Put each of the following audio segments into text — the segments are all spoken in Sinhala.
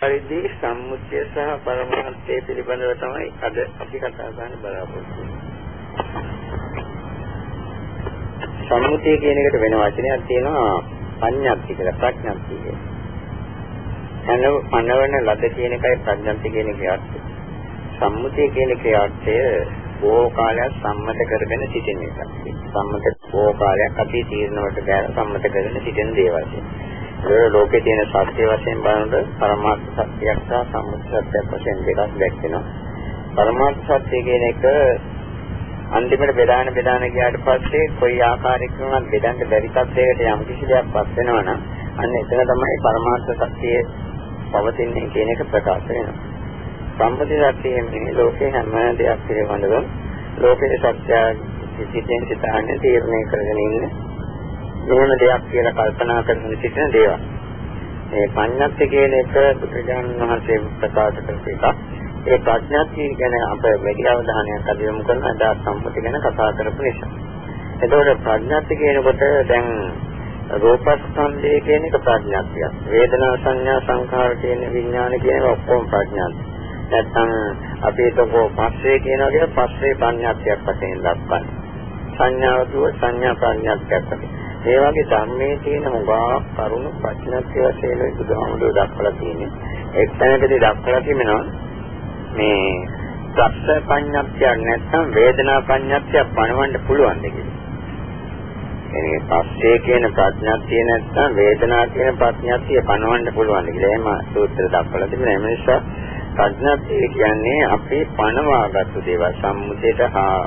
පරිදි සම්මුතිය සහ පරමාර්ථය පිළිබඳව තමයි අද අපි කතා කරන්න බලාපොරොත්තු සම්මුතිය කියන එකට වෙන වචනයක් තියෙනවා පඤ්ඤාප්ති කියලා ප්‍රඥාප්ති කියලා. අනවන ලද කියන එකයි ප්‍රඥාප්ති කියන එකේ අර්ථය. සම්මුතිය කියන එකේ අර්ථය බොහෝ කාලයක් සම්මත කරගෙන සිටින එකක්. සම්මත බොහෝ කාලයක් අපි තීරණවලට ගෑන සම්මත කරගෙන සිටින දේවල්. ඒ ලෝකේ තියෙන සත්‍ය වශයෙන් බලනකොට පරමාර්ථ සත්‍යයක් සහ සම්මුති සත්‍යයක් වශයෙන් දෙකක් දැක්වෙනවා. පරමාර්ථ සත්‍ය කියන එක අන්තිමට බෙදාන බෙදාන ගියාට පස්සේ කොයි ආකාරයකින්වත් බෙදන්න බැරි තත්යකට යම් කිසි දෙයක් පස් වෙනවනම් අන්න එතන තමයි පරමාර්ථ සත්‍යයේ පවතින්නේ කියන එක ප්‍රකාශ වෙනවා. සම්මුති සත්‍යයෙන් ලෝකේ හැම දෙයක් පිළිබඳව ලෝකේ සත්‍ය සිටින් සිතාන්නේ තීරණය කරගෙන ඉන්නේ නොවන දෙයක් කියලා කල්පනා කරගෙන සිටින දේවල්. මේ පඤ්ඤාත්ති කියන එක බුදුරජාණන් වහන්සේ ප්‍රකාශ කරපු එකක්. ඒ ප්‍රඥාත්ති ගැන අප වැඩි අවධානයක් අද යොමු කරන අද සම්පති ගැන කතා කරපු නිසා. එතකොට ප්‍රඥාත්ති කියනකොට දැන් රූපස්කන්ධය කියන එක ප්‍රඥාත්තියක්. වේදනා සංඥා සංඛාර කියන විඥාන කියන එක ඔක්කොම ප්‍රඥාත්ති. නැත්තම් අපි හිතකෝ පස්සේ කියනවා කියන පස්සේ ප්‍රඥාත්තියක් වශයෙන් දක්වන්නේ. සංඥාව දුව සංඥා ප්‍රඥාත්තියක් වශයෙන්. ඒ වගේ ධර්මයේ තියෙන හොඟා කරුණු ප්‍රඥාත්‍ය වශයෙන් බුදුහාමුදුරුවෝ දක්වලා තියෙන්නේ. එක් තැනකදී දක්වලා තිබෙනවා මේ සත්‍ය පඤ්ඤාත්‍ය නැත්නම් වේදනා පඤ්ඤාත්‍ය පණවන්න පුළුවන් දෙකේ. එනේ පස්සේ කියන ප්‍රඥාත්‍ය නැත්නම් වේදනා කියන ප්‍රඥාත්‍ය පණවන්න පුළුවන් කියලා. එහෙම සූත්‍ර දක්වලා තිබෙනවා. ඒ නිසා ප්‍රඥාත්ය කියන්නේ අපේ පණවාගත්තු දේවල් සම්මුතියට හා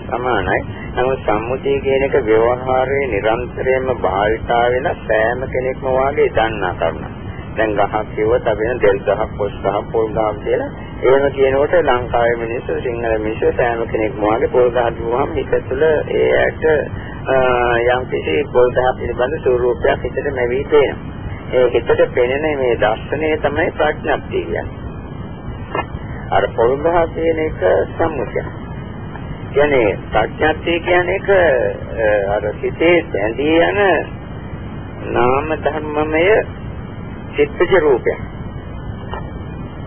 සමානයි. නමුත් සම්මුතිය කියන එක ව්‍යවහාරයේ නිරන්තරයෙන්ම භාවිතා වෙන සෑම කෙනෙක්ම වාගේ දන්නා කරුණක්. දැන් ගහක් කිව්වොත් අපි වෙන දෙල් ගහක්, පොස් ගහක්, පොල් ගහක් කියලා. එහෙම කියනකොට ලංකාවේ මිනිස්සු, සිංහල මිනිස්සු සෑම කෙනෙක්ම වාගේ පොල් ගහ කිව්වම හිත තුළ ඒ ඇට යම් කිසි පොල් ගහ පිළිබඳ ස්වරූපයක් හිතට නැවී තියෙනවා. ඒ හිතට පෙනෙන මේ දර්ශනය තමයි ප්‍රඥප්තිය කියන්නේ. අර පොල්ගහ කියන එක සම්මුතියක්. කියන්නේ ප්‍රඥාත්ය කියන එක අර සිතේ ඇඳී යන නාම ධර්මමය චිත්තජ රූපයක්.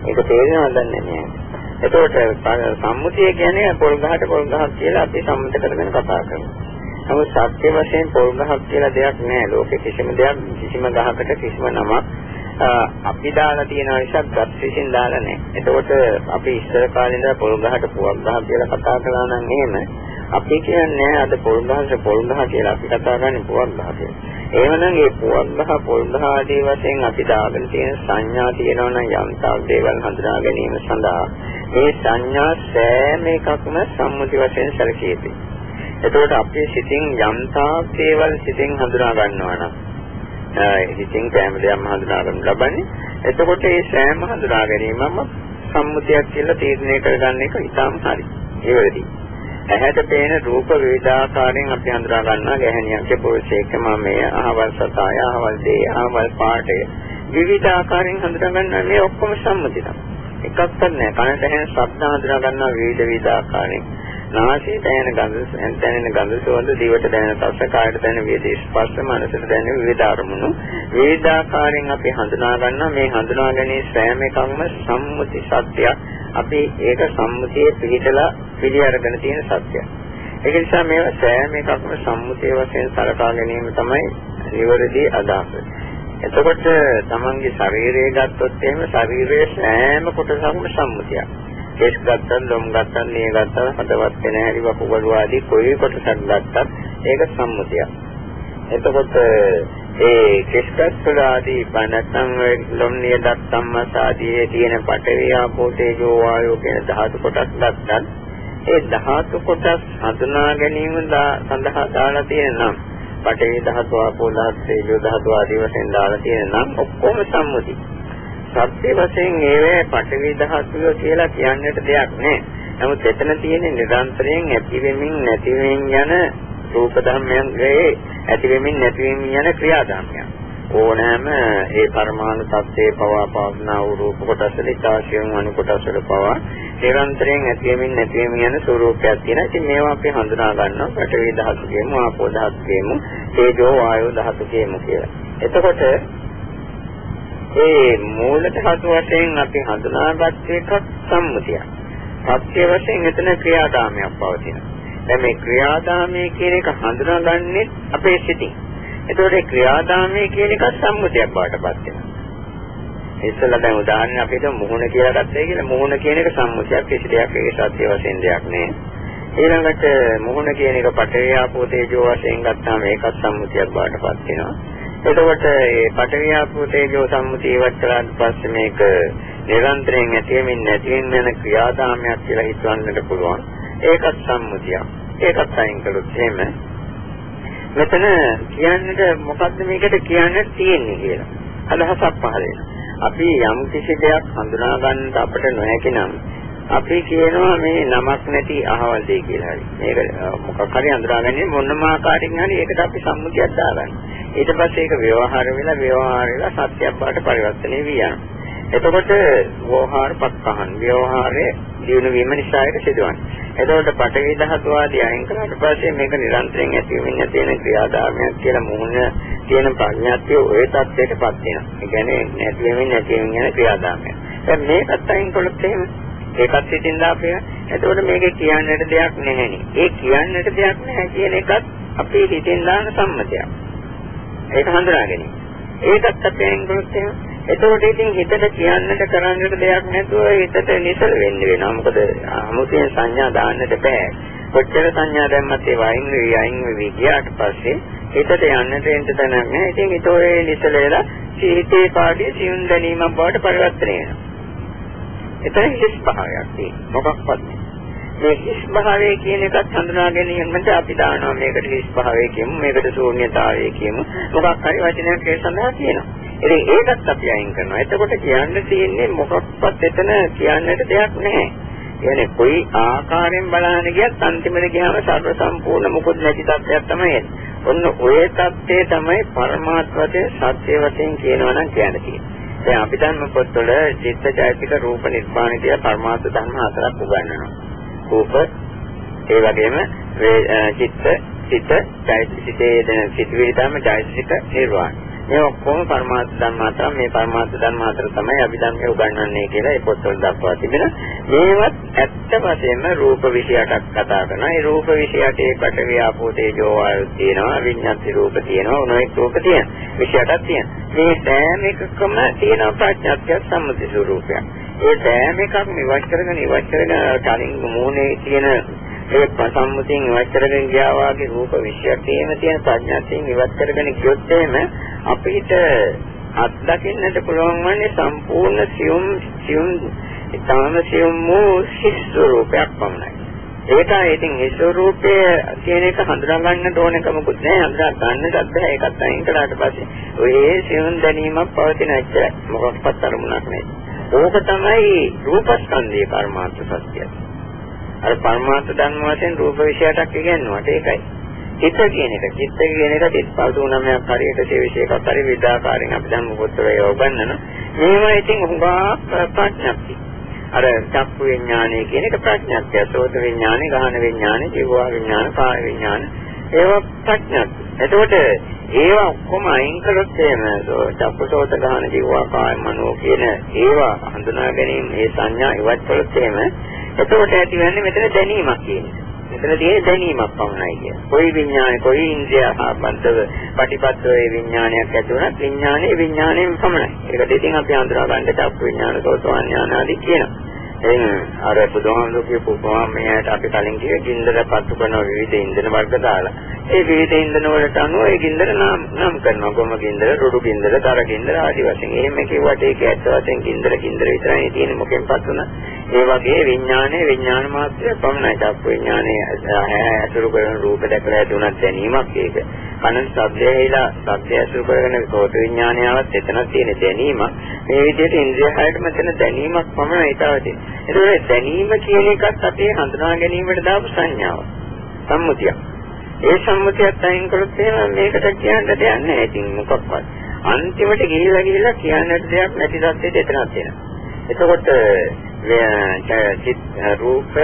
ඒක තේරෙනවද නැහැ. එතකොට සම්මුතිය කියන්නේ පොල්ගහට පොල්ගහක් කියලා අපි සම්මත කරගෙන කතා කරනවා. නමුත් සත්‍ය වශයෙන් පොල්ගහක් කියලා දෙයක් නැහැ. ලෝකෙ කිසිම දෙයක් කිසිම ගහකට කිසිම නමක් අපි දාලා තියෙන නිසා ගස් විසින් දාලා නැහැ. එතකොට අපි ඉස්සර කාලේ ඉඳලා පොල් ගහට පුවක් ගහ කියලා කතා කළා නම් එහෙම අපි කියන්නේ අද පොල් ගහට පොල් ගහ කියලා අපි කතා කරන්නේ පුවක් ගහ කියලා. එහෙමනම් මේ පුවක් ගහ පොල් ගහ ආදී වශයෙන් අපි දාගෙන තියෙන සංඥා තියෙනවා නම් යම් තාක් දේවල් හඳුනා ගැනීම සඳහා මේ සංඥා සෑම එකක්ම සම්මුති වශයෙන් සැලකිය යුතුයි. එතකොට අපේ සිතින් යම් තාක් දේවල් සිතින් හඳුනා ගන්නවා නම් හිතින් කැම දෙයක් හඳුනා ගන්න ලබන්නේ. එතකොට මේ සෑම හඳුනා ගැනීමම සම්මුතියක් කියලා තීරණය කරගන්න එක ඉතාම හරි. ඒ වෙලදී. ඇහැට පේන රූප වේදාකාරයෙන් අපි හඳුනා ගන්නවා ගැහණියන්ගේ පුරුෂයෙක් මමය අහවල් සතාය අහවල් දේ අහවල් පාටය විවිධ ආකාරයෙන් හඳුනා ගන්නවා මේ ඔක්කොම සම්මුති තමයි. එකක්වත් නැහැ. කනට ඇහෙන ශබ්ද හඳුනා ගන්නවා විවිධ විවිධ ආකාරයෙන්. නාසයේ දැනෙන ගඳ දැනෙන ගඳ සුවඳ දිවට දැනෙන රස කායට දැනෙන විවිධ ස්පර්ශ මනසට දැනෙන විවිධ අරමුණු. විවිධාකාරයෙන් අපි හඳුනා ගන්නවා මේ හඳුනා ගැනීම සෑම එකක්ම සම්මුති සත්‍යයක්. අපි ඒක සම්මුතියේ පිළිතලා පිළි අරගෙන තියෙන සත්‍යයක්. ඒක නිසා මේවා සෑම එකක්ම සම්මුතිය වශයෙන් සලකා ගැනීම තමයි නිවැරදි අදහස. එතකොට තමන්ගේ ශරීරය ගත්තොත් එහෙම ශරීරයේ සෑම කොටසක්ම සම්මුතියක්. කෙස් ගත්තත්, ලොම් ගත්තත්, නිය ගත්තත්, හදවත් වෙන හැටි වකුගඩු ආදී කොයි කොටසක් ගත්තත් ඒක සම්මුතියක්. එතකොට ඒ කෙස්කත් වල ආදී නැත්නම් ලොම් නිය දත්තම්මස් ආදී තියෙන පඨවි ආපෝ තේජෝ වායෝ කියන ධාතු කොටස් ගත්තත් ඒ ධාතු කොටස් හඳුනා ගැනීම සඳහා දාලා තියෙන නම් පඨවි ධාතු ආපෝ ධාතු තේජෝ ධාතු ආදී වශයෙන් දාලා තියෙන නම් ඔක්කොම සම්මුතිය. සත්‍ය වශයෙන් ඒවේ පඨවි ධාතුව කියලා කියන්නට දෙයක් නැහැ. නමුත් එතන තියෙන නිරන්තරයෙන් ඇති වෙමින් නැති වෙමින් යන රූප ධර්මයන්ගේ ඇති වෙමින් නැති වෙමින් යන ක්‍රියාධර්මයන්. ඕනෑම ඒ පරමාණු තත්ත්වයේ පවා පවස්නා වූ රූප කොටස් වල ඉතාසියම් අණු කොටස් වල පවා නිරන්තරයෙන් ඇති වෙමින් නැති වෙමින් යන ස්වરૂපයක් තියෙනවා. ඉතින් මේවා අපි හඳුනා ගන්නවා පඨවි ධාතු කියමු, ආපෝ ධාතු කියමු, තේජෝ වායෝ ධාතු කියමු කියලා. එතකොට ඒ මූල ධාතු වශයෙන් අපි හඳුනාගත් එකක් සම්මුතියක්. සත්‍ය වශයෙන් එතන ක්‍රියාදාමයක් පවතිනවා. දැන් මේ ක්‍රියාදාමයේ කියන එක හඳුනාගන්නේ අපේ සිතින්. එතකොට ක්‍රියාදාමයේ කියන එක සම්මුතියක් බවට පත් වෙනවා. ඉස්සෙල්ලා දැන් උදාහරණ අපිට මුහුණ කියලා ගත්තේ කියලා මුහුණ කියන එක සම්මුතියක් කිසි දෙයක් ඒක සත්‍ය වශයෙන් දෙයක් නේ. ඊළඟට මුහුණ කියන එක පඨවි ආපෝ තේජෝ වශයෙන් ගත්තාම ඒකත් සම්මුතියක් බවට පත් වෙනවා. එතකොට මේ පඨවි ආපෝ තේජෝ සම්මුතිය ඉවත් කළාට පස්සේ මේක නිරන්තරයෙන් ඇතිවෙමින් නැතිවෙමින් යන ක්‍රියාදාමයක් කියලා හිතවන්නට පුළුවන්. ඒකත් සම්මුතියක්. ඒකත් අයින් කළොත් එහෙම මෙතන කියන්නට මොකද්ද මේකට කියන්න තියෙන්නේ කියලා. අදහසක් පහළ වෙනවා. අපි යම් කිසි දෙයක් හඳුනා ගන්නට අපිට නොහැකි නම් අපි කියනවා මේ නමක් නැති අහවල් දෙය කියලා හරි. මේක මොකක් හරි අඳුරාගන්නේ මොනම ආකාරයෙන් හරි ඒකට අපි සම්මුතියක් දාගන්න. ඊට පස්සේ ඒක ව්‍යවහාර වෙලා ව්‍යවහාර වෙලා සත්‍යයක් බවට පරිවර්තනය වී යනවා. එතකොට ව්‍යවහාර පක්කහන් ව්‍යවහාරයේ දිනු වීම නිසා ඒක සිදුවන්නේ. එතකොට පඨවි ධාතු ආදී අයින් කරාට පස්සේ මේක නිරන්තරයෙන් ඇතිවෙමින් තියෙන ක්‍රියාදාමයක් කියලා මුහුණ තියෙන ප්‍රඥාත්ය ඔය தත්ත්වයටපත් වෙනවා. ඒ කියන්නේ නැතිවෙමින් නැතිවෙමින් යන ක්‍රියාදාමයක්. දැන් මේකත් අයින් කළොත් එහෙම ඒකත් සිතින් දාපේ. එතකොට මේකේ කියන්නට දෙයක් නැහෙනි. ඒ කියන්නට දෙයක් නැහැ කියන එකත් අපේ හිතෙන් දාන සම්මතයක්. ඒක හඳුනා ගැනීම. ඒකත් අපේ අයින් කළොත් එහෙම එතකොට ඉතින් හිතට කියන්නට කරන්නට දෙයක් නැතුව හිතට නිසල වෙන්න වෙනවා. මොකද අමුතෙන් සංඥා දාන්නට බෑ. කොච්චර සංඥා දැම්මත් ඒ වයින් වෙවි අයින් වෙවි ගියාට පස්සේ හිතට යන්නට එන්න තැනක් නැහැ. ඉතින් හිතෝේ නිසල වෙලා හිතේ පාඩිය සියුම් දැනීමක් බවට පරිවර්තනය වෙනවා. එතන හිස් භාවයක් තියෙනවා. මොකක්වත් මේ හිස් භාවය කියන එකත් හඳුනා ගැනීමට අපි දානවා මේකට හිස් භාවය කියමු මේකට ශූන්‍යතාවය කියමු මොකක් හරි වචනයක් ඒ සඳහා කියනවා ඉතින් ඒකත් අපි අයින් කරනවා. එතකොට කියන්න තියෙන්නේ මොකක්වත් එතන කියන්නට දෙයක් නැහැ. කියන්නේ කොයි ආකාරයෙන් බලන්න ගියත් අන්තිමට ගියාම සර්ව සම්පූර්ණ මුකුත් නැති තත්ත්වයක් තමයි එන්නේ. ඔන්න ඔය தත්ත්වය තමයි පරමාර්ථ වශයෙන් සත්‍ය වශයෙන් කියනවා නම් කියන්න තියෙන්නේ. දැන් අපි ධර්ම පොත්වල චිත්තචෛතසික රූප නිර්මාණ කියලා පරමාර්ථ ධර්ම හතරක් උගන්වනවා. රූප ඒ වගේම චිත්ත චිත්ත චෛතසිකයේ දෙන සිතුවිලි තමයි චෛතසික නිර්වාණ. මේ ඔක්කොම පරමාර්ථ ධර්ම අතර මේ පරමාර්ථ ධර්ම අතර තමයි අභිධර්මයේ උගන්වන්නේ කියලා ඒ පොත්වල දක්වා තිබෙන. මේවත් ඇත්ත වශයෙන්ම රූප 28ක් කතා කරනවා. ඒ රූප 28 ඒකට ව්‍යාපෝ තේජෝ වායු තියෙනවා, විඤ්ඤාති රූප තියෙනවා, උනෙක් රූප තියෙනවා. 28ක් තියෙනවා. මේ සෑම එකකම තියෙන ප්‍රඥාත්‍ය සම්මුති ස්වરૂපයක්. ඒ සෑම එකක්ම ඉවත් කරගෙන ඉවත් කරගෙන කලින් මූණේ තියෙන ඒ සම්මුතියෙන් ඉවත් කරගෙන ගියා වාගේ රූප විශ්යක් තියෙන තියෙන ප්‍රඥාත්යෙන් ඉවත් කරගෙන ගියොත් එහෙම අපිට අත්දකින්නට පුළුවන් වන්නේ සම්පූර්ණ සියුම් සියුම් ඊටාම සියුම් වූ සිස්වරූපයක් පමණයි. ඒකයි ඉතින් ඒ ස්වરૂපය කියන එක හඳුනා ගන්න ඕනක මොකුත් නැහැ. හඳුනා ගන්නටත් බෑ. ඒකත් අයින් කළාට පස්සේ ඔය සියුම් දැනීමක් පවතින ඇච්චරයි. මොකක්වත් අරමුණක් නැහැ. ඕක තමයි රූපස්කන්ධයේ පරමාර්ථ සත්‍යය. අර පරමාර්ථ ධර්ම වශයෙන් රූප විශයටක් ඉගෙනනවාට ඒකයි. චිත්ත කියන එක චිත්ත කියන එක 39ක් හරියට විශේෂයක් හරි විදාකාරයෙන් අපි දැන් මොකොත්තර යොගන්නන. මේවා ඉතින් හුඟා ප්‍රඥප්ති. අර චක්කු විඥානය කියන එක ප්‍රඥප්තිය. සෝත විඥානය, ගාහන විඥානය, ජීව විඥාන, කාය විඥාන ඒවා ප්‍රඥප්ති. එතකොට ඒවා ඔක්කොම අයින් කළොත් එහෙම චක්කසෝත ගාහන ජීව කාය මනෝ කියන ඒවා හඳුනා ගැනීම ඒ සංඥා ඉවත් කළොත් එහෙම එතකොට ඇති වෙන්නේ මෙතන දැනීමක් කියන්නේ. මෙතන තියෙන දැනීමක් පමණයි කියන්නේ. කොයි විඥානය, කොයි ඉන්ද්‍රිය ආබන්ධව ප්‍රතිපත්ත වේ විඥානයක් ඇති වුණත් විඥානයේ විඥාණයෙන් පමණයි. ඒකට ඉතින් අපි අඳුරා ගන්න චක්කු විඥාන, සෝතවාන් ඥාන ආදී කියනවා. එයින් අර බුදුහාමුදුරුවෝ කියපු උපමාමයට අපි කලින් කිව්වේ ගින්දර පත්තු කරන විවිධ ඉන්ධන වර්ග දාලා. ඒ විවිධ ඉන්ධන වලට අනුව ඒ ගින්දර නම් නම් කරනවා. ගොම ගින්දර, රුඩු ගින්දර, තර ගින්දර ආදී වශයෙන්. එහෙම කිව්වට ඒක ඇත්ත වශයෙන් ගින්දර ගින්දර විතරයි තියෙන්නේ මොකෙන් පත් වුණා. ඒ වගේ විඥානයේ විඥාන මාත්‍රය පමණයි. චක්ක විඥානයේ ඇසුරු කරන රූප දැකලා ඇති උනත් දැනීමක් ඒක. කන ශබ්දය ඇහිලා ශබ්දය ඇසුරු කරගෙන සෝත විඥානයවත් එතන තියෙන දැනීමක්. මේ විදිහට ඉන්ද්‍රිය හයට මෙතන දැනීමක් පමණයි තාවදී. ඒකෝනේ දැනීම කියන එකත් අපේ හඳුනා ගැනීමට දාපු සංඥාවක්. සම්මුතියක්. ඒ සම්මුතියත් අයින් කළොත් එහෙනම් මේකට කියන්න දෙයක් නැහැ. ඉතින් මොකක්වත්. අන්තිමට ගිහිල්ලා ගිහිල්ලා කියන්නට දෙයක් නැති තත්ත්වයට එතනක් වෙනවා. එතකොට රූප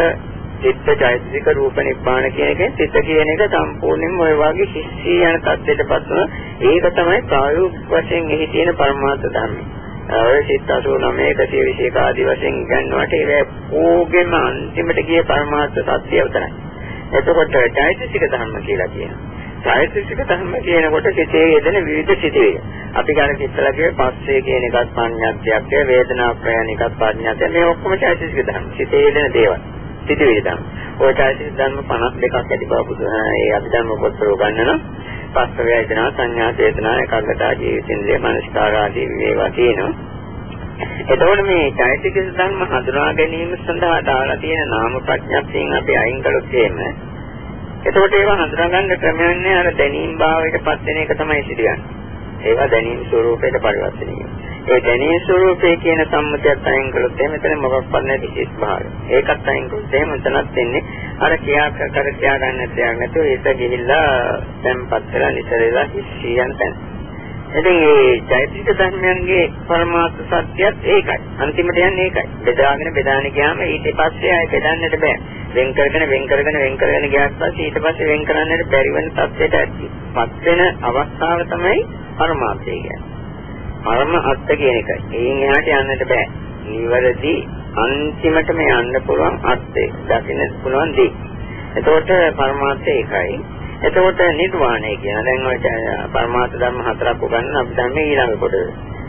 චිත්ත චෛතසික රූප නිබ්බාන කියන එකෙන් චිත්ත කියන එක සම්පූර්ණයෙන්ම ඔය වගේ හිස්සී යන තත්ත්වයටපත් වෙන ඒක තමයි ප්‍රායෝගික වශයෙන් එහි තියෙන පරමාර්ථ ධර්මය. ඔය සිත් 89 121 ආදී වශයෙන් ගන්නවට ඒ ඕගෙම අන්තිමට ගිය පරමාර්ථ සත්‍යය උතරයි. එතකොට චෛතසික ධර්ම කියලා කියනවා. චෛතසික ධර්ම කියනකොට සිතේ යෙදෙන විවිධ සිතේ. අපි ගන්න කිත්තලා කියේ පස්සේ කියන එකත් පඤ්ඤාත්යක්, වේදනා ප්‍රයණ එකත් පඤ්ඤාත්යක්. මේ ඔක්කොම චෛතසික ධර්ම. සිතේ යෙදෙන දේවල්. සිතේ ධර්ම. ඔය චෛතසික ධර්ම 52ක් ඇති බව බුදු ඒ අභිධර්ම පොතේ ගන්නන පස්ස වේදනා සංඥා චේතනා එකග්ගතා ජීවිතින්ද්‍රිය මනස්කාර ආදී මේවා තියෙනවා. එතකොට මේ චෛතසික ධර්ම හඳුනා ගැනීම සඳහා දාලා තියෙන නාම ප්‍රඥප්තියෙන් අපි අයින් කළොත් එහෙම එතකොට ඒවා හඳුනා ගන්න ක්‍රමයක් නෑ අර දැනීම් භාවයට පත් වෙන එක තමයි සිදුවන්නේ. ඒවා දැනීම් ස්වરૂපයට පරිවර්තනය වෙනවා. ඒ දැනීම් ස්වરૂපේ කියන සම්මතයත් අයින් කළොත් එහෙම එතන මොකක්වත් නැති කිස් භාවය. ඒකත් අයින් කළොත් එහෙම එතනත් වෙන්නේ අර කියා කර කියා ගන්න දෙයක් නැතුව ඒක ගිහිල්ලා දැන්පත් වෙලා නිතරලා හිස්සියන් තැන. ඉතින් මේ චෛතසික ධර්මයන්ගේ පරමාර්ථ සත්‍යයත් ඒකයි. අන්තිමට යන්නේ ඒකයි. බෙදාගෙන බෙදාගෙන ගියාම ඊට පස්සේ ආයෙ බෙදන්නට බෑ. වෙන් කරගෙන වෙන් කරගෙන වෙන් කරගෙන ගියාට පස්සේ ඊට පස්සේ වෙන් කරන්නට බැරි වෙන තත්ත්වයට පත් වෙන අවස්ථාව තමයි පරමාර්ථය කියන්නේ. පරම අත්ත කියන එකයි. එයින් එහාට යන්නට බෑ. නිවැරදි අන්තිමටම යන්න පුළුවන් අත්ය. දකින්න පුළුවන් දේ. එතකොට පරමාර්ථය ඒකයි. එතකොට නිර්වාණය කියන දැන් ඔය පරමාර්ථ ධර්ම හතරක් උගන්වන අපි දැන් ඊළඟ කොට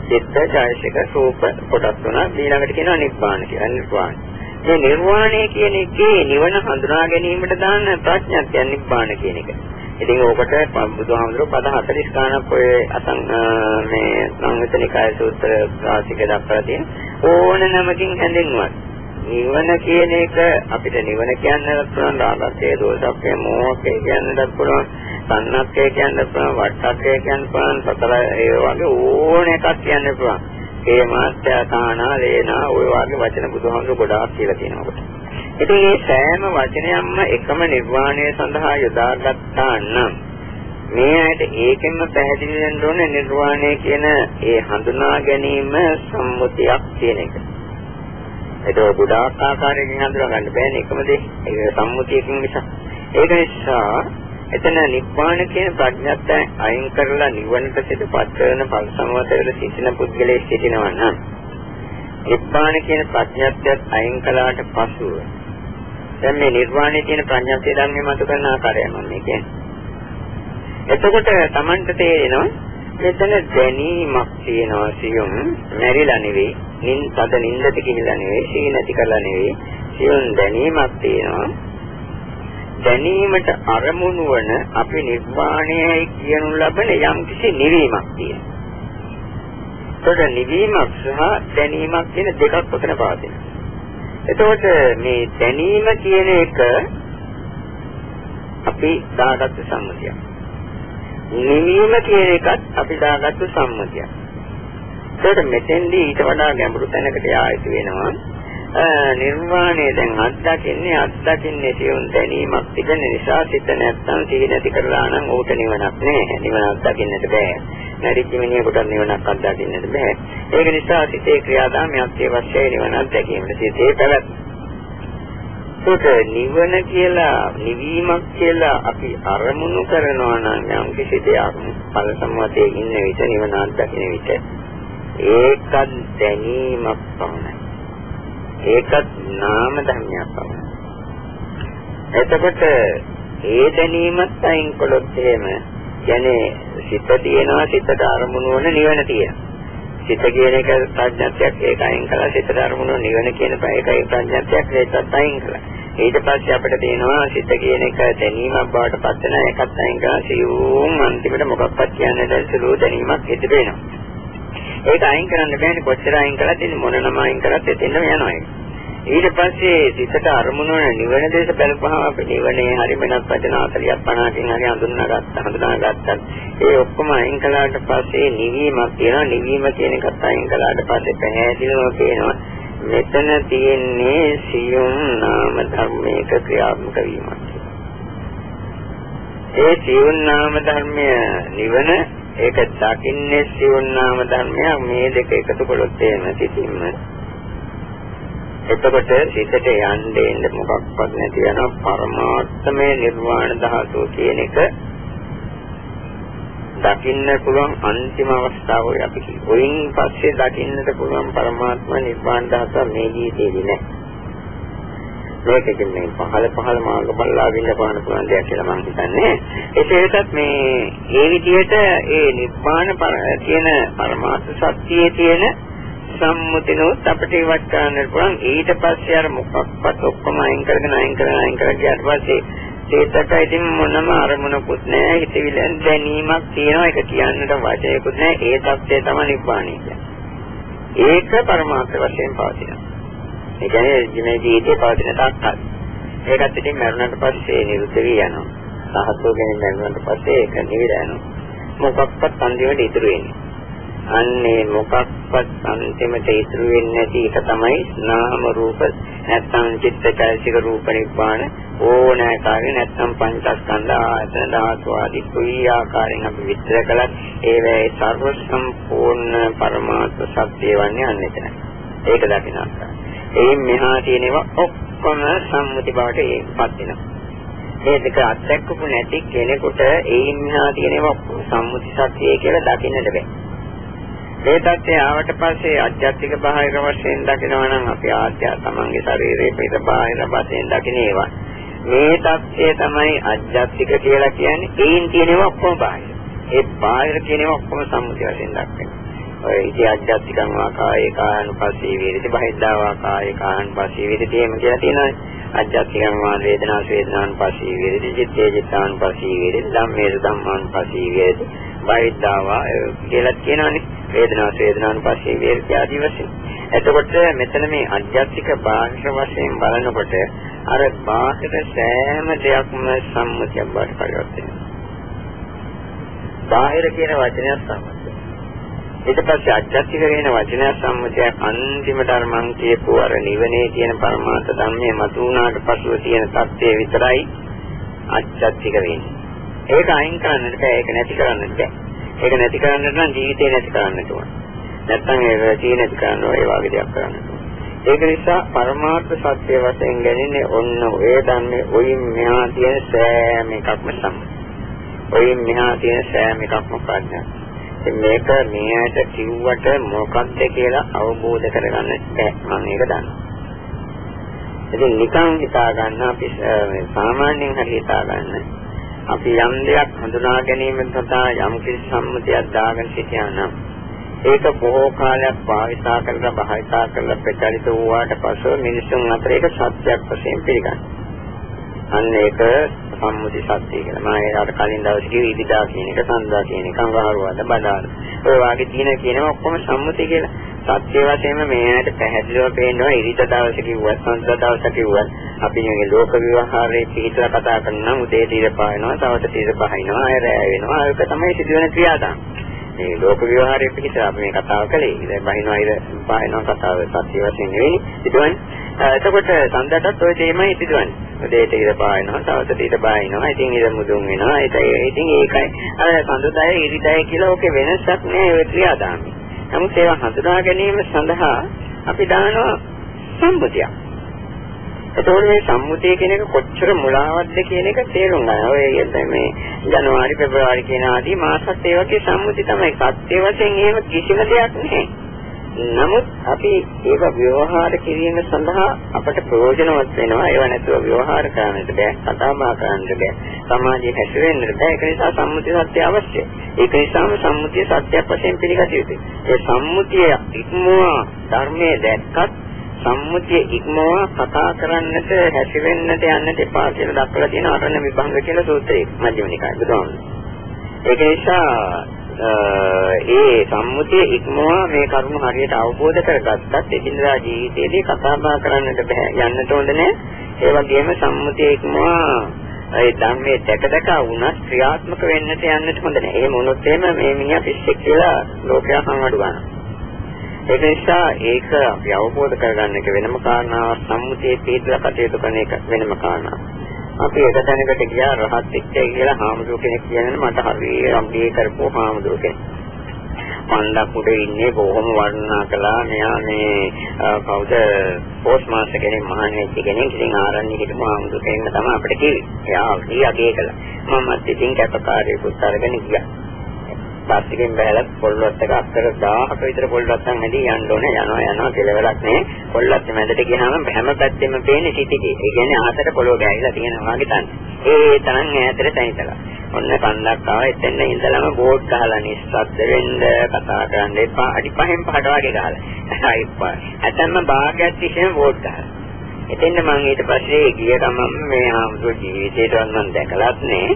චිත්ත චෛසික රූප කොටස් තුන ඊළඟට කියනවා නිබ්බාන කියලා. නිර්වාණ. මේ නිර්වාණය කියන එකේ නිවන හඳුනා ගැනීමට දාන ප්‍රඥාත්ය නිබ්බාන කියන එක. ඉතින් ඕකට බුදුහාමුදුරුවෝ පද 40 ගණක් ඔය අසං මේ සංවිතනිකාය සූත්‍ර රාශික දක්වලා තියෙන ඕන නමකින් හැඳින්වුවත් නිවන කියන එක අපිට නිවන කියන්නත් පුළුවන් රාගක්කේ දෝෂක්කේ මෝහකේ කියන්නත් පුළුවන් සන්නක්කේ කියන්නත් පුළුවන් වට්ටක්කේ කියන්නත් පුළුවන් සතර ඒ වගේ ඕන එකක් කියන්න පුළුවන්. ඒ මාත්‍ය තානා ලේනා ඔය වගේ වචන බුදුහාමුදුරුවෝ ගොඩාක් කියලා තියෙනවා ඉතින් මේ සෑම වචනයක්ම එකම නිර්වාණය සඳහා යොදාගත්තා නම් මේ ඇයිට ඒකෙන්ම පැහැදිලි වෙන්න ඕනේ නිර්වාණය කියන ඒ හඳුනා ගැනීම සම්මුතියක් කියන එක. ඒක ගොඩාක් ආකාරයකින් හඳුනා ගන්න බෑනේ එකම දේ. ඒක සම්මුතියකින් නිසා. ඒක නිසා එතන නිබ්බාන කියන ප්‍රඥාත්ය අයින් කරලා නිවනට සිටපත් කරන පල් සමවතවල සිටින පුද්ගලයෙක් සිටිනවා නම් නිබ්බාන කියන ප්‍රඥාත්යත් අයින් කළාට පසුව දැන් මේ නිර්වාණය කියන ප්‍රඥාප්තිය ධර්මයේ මත කරන ආකාරය මම මේ කියන්නේ. එතකොට Tamanට තේරෙනවා මෙතන දැනීමක් තියෙනවා සියුම් මැරිලා නෙවෙයි, නින් තද නින්දට ගිහිලා නෙවෙයි, සී නැති කරලා නෙවෙයි, සියුම් දැනීමක් තියෙනවා. දැනීමට අරමුණු වන අපි නිර්වාණයයි කියනු ලබන යම්කිසි නිවීමක් තියෙනවා. ඒතකොට නිවීමක් සහ දැනීමක් කියන දෙකක් උතන පවතිනවා. එතකොට මේ දැනීම කියන එක අපි දාගත්තු සම්මතියක්. නිවීම කියන එකත් අපි දාගත්තු සම්මතියක්. ඒකට මෙතෙන්දී ඊට වඩා ගැඹුරු තැනකට ආයතු වෙනවා. නිර්වාණය දැන් අත්දකින්නේ අත්දකින්නේ සියුම් දැනීමක් තිබෙන නිසා සිත නැත්තම් සිහි නැති කරලා නම් ඌට නිවනක් නෑ. නිවන අත්දකින්නට බෑ. නැරිච්ච මිනිහෙකුට නිවනක් අත්දකින්නට බෑ. ඒක නිසා සිතේ ක්‍රියාදාමයක් අවශ්‍යයි නිවන අත්දැකීමට. සිතේ පැවැත්ම. ඒක නිවන කියලා නිවීමක් කියලා අපි අරමුණු කරනවා නම් යම් කිසි දෙයක් ඵල සම්මතයේ ඉන්න විට නිවන අත්දකින්න විට ඒකත් දැනීමක් පමණයි. ඒකත් නාම ධර්මයක් පමණයි. එතකොට ඒ දැනීමත් අයින් කළොත් එහෙම කියන්නේ සිත තියෙනවා සිතට අරමුණු වන නිවන තියෙනවා. සිත කියන එක ප්‍රඥාත්යක් ඒක අයින් කළා සිතට අරමුණු නිවන කියන එකයි ප්‍රඥාත්යක් ඒකත් අයින් කළා. ඊට පස්සේ අපිට තියෙනවා සිත කියන එක දැනීමක් බවට පත් වෙන එකත් අයින් කරලා සියුම් අන්තිමට මොකක්වත් කියන්නේ නැති සුළු දැනීමක් ඉදිරි වෙනවා. ඒක අයින් කරන්න බෑනේ කොච්චර අයින් කළත් ඉතින් මොන නම අයින් කරත් එතෙන්ම යනවා ඒක. ඊට පස්සේ සිතට අරමුණ වන නිවන දේශ බැලුවහම අපි නිවනේ හරි වෙනත් වචන 40ක් 50කින් හරි හඳුනාගත්ත හඳුනාගත්තා. ඒ ඔක්කොම අයින් කළාට පස්සේ නිවීමක් තියෙනවා. නිවීම කියන එකත් අයින් කළාට පස්සේ පැහැදිලිවම පේනවා මෙතන තියෙන්නේ සියුම් නාම ධර්මයක ක්‍රියාත්මක වීමක්. ඒ සියුම් නාම ධර්මය නිවන ඒක දකින්නේ සියුම් නාම ධර්මයක් මේ දෙක එකතු කළොත් එහෙම සිතින්ම එතකොට සිතට යන්න එන්න මොකක්වත් නැති යන පරමාර්ථමය නිර්වාණ ධාතුව කියන එක දකින්න පුළුවන් අන්තිම අවස්ථාව ඔය අපි කිව්වා. ඔයින් පස්සේ දකින්නට පුළුවන් පරමාත්ම නිර්වාණ ධාතුව මේ ජීවිතේදී නෑ. මේකකින් මේ පහළ පහළ මාර්ග බලලාගෙන පාන පුළුවන් දෙයක් කියලා මම හිතන්නේ. ඒකෙත් මේ ඒ විදිහට ඒ නිර්වාණ කියන පරමාර්ථ සත්‍යයේ තියෙන සම්මුතිනොත් අපිට ඉවත් කරන්න පුළුවන්. ඊට පස්සේ අර මොකක්වත් ඔක්කොම අයින් කරගෙන අයින් කරගෙන අයින් කරගෙන ගියාට පස්සේ චේතක ඉතින් මොනම අරමුණකුත් නැහැ. හිතවිලෙන් දැනීමක් තියෙනවා. ඒක කියන්නට වචයකුත් නැහැ. ඒ தත්ත්වය තමයි නිබ්බාණය කියන්නේ. ඒක පරමාර්ථ වශයෙන් පවතිනවා. ඒ කියන්නේ මේ ජීවිතේ පවතින තාක්කල් ඒකත් ඉතින් මරණයට පස්සේ නිරුද්ධ වී යනවා. සහත්ෝ ගැන මරණයට පස්සේ ඒක නිවිද යනවා. මොකක්වත් අන්තිමට ඉතුරු වෙන්නේ අන්නේ මොකක්වත් අන්තිමට ඉතුරු වෙන්නේ නැති එක තමයි නාම රූප නැත්නම් චිත්තචෛතසික රූප නිබ්බාන ඕනෑකාරී නැත්නම් පංචස්කන්ධ ආයතන ධාතු ආදී කුයි ආකාරයෙන් අපි විස්තර කළත් ඒවේ සර්ව සම්පූර්ණ පරමාර්ථ සත්‍ය වන්නේ අන්නේතන. ඒක දකින්න ආකාරය. එයින් මෙහා තියෙනවා ඔක්කොම සම්මුති බවට පත් වෙනවා. මේ දෙක අත්දැකපු නැති කෙනෙකුට එයින් මෙහා තියෙනවා සම්මුති සත්‍යය කියලා දකින්නට බෑ. මේ தත්ත්වය ආවට පස්සේ අධ්‍යාත්මික බාහිර වශයෙන් දකිනවා නම් අපි ආධ්‍යාත්ම තමන්ගේ ශරීරයේ පිට බාහිර වශයෙන් දකිනේවා. මේ தත්ත්වය තමයි අධ්‍යාත්මික කියලා කියන්නේ. ඒන් තියෙනවා ඔක්කොම බාහිර. ඒ බාහිර කියනවා ඔක්කොම සම්මුති වශයෙන් දක්වනවා. ඔය ඉති අධ්‍යාත්මිකං වාකායේ කායනුපස්සී වේදිත බහිද්ධා වාකායේ කායනුපස්සී වේදිත එහෙම කියලා තියෙනවා. අධ්‍යාත්මිකං වා වේදනා වේදනානුපස්සී වේදිත චිත්තේ චිත්තානුපස්සී වේදිත ධම්මේ ධම්මානුපස්සී වේදිත බහිද්ධාවා කියලා කියනවානේ. වේදනාව වේදනානුපස්සී වේර්ති ආදී වශයෙන්. එතකොට මෙතන මේ අධ්‍යාත්මික බාහිර වශයෙන් බලනකොට අර බාහිර සෑම දෙයක්ම සම්මුතියක් බවට පරිවර්තනය වෙනවා. බාහිර කියන වචනය සම්මුතිය. ඊට පස්සේ අධ්‍යාත්මික කියන වචනය සම්මුතිය අන්තිම ධර්මං කියපු අර නිවනේ තියෙන පරමාර්ථ ධර්මයේ මතු වුණාට පසුව තියෙන தත්ත්වය විතරයි අධ්‍යාත්මික වෙන්නේ. ඒක අයින් කරන්නට බෑ ඒක නැති කරන්නට බෑ. ඒක නැති කරන්නට නම් ජීවිතේ නැති කරන්නට ඕන. නැත්නම් ඒක තියෙන නැති කරන්න ඒ වගේ දෙයක් කරන්න ඒක නිසා පරමාර්ථ සත්‍ය වශයෙන් ගැනීමේ ඔන්න ඔය දන්නේ ඔයින් මෙහා තියෙන සෑම එකක්ම සම්මත. ඔයින් මෙහා තියෙන සෑම එකක්ම ප්‍රඥා. මේක මෙයාට කිව්වට මොකක්ද කියලා අවබෝධ කරගන්න බැහැ. මම ඒක දන්නවා. ඉතින් නිකන් හිතා ගන්න අපි සාමාන්‍යයෙන් හරි හිතා ගන්න. අපි යම් දෙයක් හඳුනා ගැනීම සඳහා යම් කිසි සම්මතියක් දාගෙන සිටියා නම් ඒක බොහෝ කාලයක් භාවිතා කරලා භාවිතා කරලා ප්‍රචලිත වූාට පසු මිනිසුන් අතර ඒක සත්‍යයක් වශයෙන් පිළිගන්නවා. අන්න ඒක සම්මුති සත්‍ය කියලා. මම ඒකට කලින් දවසේ කිව්ව ඉදිදා කියන එක සංදා කියන එක අඟහරුවාද බදාන. ඔය වාගේ තියෙන කියනවා ඔක්කොම සම්මුති කියලා. සත්‍ය වශයෙන්ම මේකට පැහැදිලිව පේනවා ඉරිද දවසේ කිව්වත් සංදා දවසේ කිව්වත් අපි මේ ලෝක විවහාරයේ පිටලා කතා කරනවා උදේ තීර පායනවා තවත තීර පහිනවා අය රැය වෙනවා ඒක තමයි සිදුවෙන ක්‍රියාදාම. මේ ලෝක විවහාරයේ පිටලා අපි මේ කතාව කළේ. ඉතින් බහිනවා ඉර පායනවා කතාව සත්‍ය වශයෙන් නෙවෙයි සිදුවන්නේ. එතකොට සඳටත් ওই තේමයි සිදුවන්නේ. උදේ තීර පායනවා තවත තීර පායනවා ඉතින් ඉර මුදුන් වෙනවා ඒක ඉතින් ඒකයි. අර සඳදය ඉරිදය කියලා ඔකේ වෙනසක් නෑ ඔය ක්‍රියාදාමේ. නමුත් ඒවා හඳුනා ගැනීම සඳහා අපි දානවා සම්බුතියක්. එතකොට මේ සම්මුතිය කියන එක කොච්චර මුලාවක්ද කියන එක තේරුම් ගන්න. ඔය මේ ජනවාරි පෙබරවාරි කියන ආදී මාසත් ඒ වගේ සම්මුති තමයි. සත්‍ය වශයෙන් එහෙම කිසිම දෙයක් නැහැ. නමුත් අපි ඒක ව්‍යවහාර කිරීම සඳහා අපට ප්‍රයෝජනවත් වෙනවා. ඒව නැතුව ව්‍යවහාර කරන්නට බෑ, කතා බහ කරන්නට බෑ. සමාජයේ හැසිරෙන්නට බෑ. ඒක නිසා සම්මුති සත්‍ය අවශ්‍යයි. ඒක නිසාම සම්මුතිය සත්‍යයක් වශයෙන් පිළිගත යුතුයි. ඒ සම්මුතිය ඉක්මවා ධර්මයේ දැක්කත් සම්මුතිය ඉක්මවා කතා කරන්නට හැසිරෙන්නට යන්නට එපා කියලා දක්වලා තියෙන අරණ විභංග කියලා සූත්‍රයේ මධ්‍යම නිකාය බුදුහාමුදුරුවෝ. ඒක නිසා ඒ සම්මුතිය ඉක්මවා මේ කරුණු හරියට අවබෝධ කරගත්තත් එදිනදා ජීවිතයේදී කතා බහ කරන්නට බෑ යන්නට හොඳ නෑ. ඒ වගේම සම්මුතිය ඉක්මවා ඒ ධර්මයේ දැක දැක වුණත් ක්‍රියාත්මක වෙන්නට යන්නට හොඳ නෑ. එහෙම වුණොත් එහෙම මේ මිනිහා පිස්සෙක් කියලා ලෝකයා සංවඩු ගන්නවා. ඒක නිසා ඒක අපි අවබෝධ කරගන්න එක වෙනම කාරණාවක් සම්මුතියේ පිටලා කටයුතු කරන එක වෙනම කාරණාවක්. අපි එක තැනකට ගියා රහත් එක්කයි කියලා හාමුදුර කෙනෙක් කියන්නේ මට හරිය අම්බේ කරපුව හාමුදුර කෙනෙක්. මණ්ඩක් උඩ ඉන්නේ බොහොම වර්ණනා කළා මෙයා මේ කවුද පෝස්ට් මාස්ටර් කෙනෙක් මහානෙච්ච කෙනෙක් ඉතින් ආරණ්‍ය හිටපු හාමුදුර කෙනෙක් තමයි අපිට කිව්වේ. එයා ඊයගේ කළා. මමත් ඉතින් කැපකාරයෙකුත් අරගෙන ගියා. ප්ලාස්ටිකෙන් බැලලා පොල්ලොත් එක අක්කර 1000ක විතර පොල්ලොත් නැදී යන්න ඕනේ යනවා යනවා කෙලවරක් නේ පොල්ලොත් මැදට ගියාම හැම පැත්තෙම පේන්නේ සිටිගේ ඒ කියන්නේ ආතට පොළොව ගෑවිලා තියෙනවා වගේ තමයි ඒ තරම් ඈතට තනිතලා ඔන්න කන්දක් ආවා. එතෙන් ඉඳලම බෝඩ් ගහලා නිස්සද්ද වෙන්න කතා කරන්න එපා. අඩි පහෙන් පහට වගේ ගහලා. අයිපා. ඇතැම්ම භාගයක් තිස්සේ බෝඩ් ගහලා. එතෙන් මම ඊට පස්සේ ගිය ගමන් මේ ආමුතු ජීවිතේට මම දැකලත් නේ.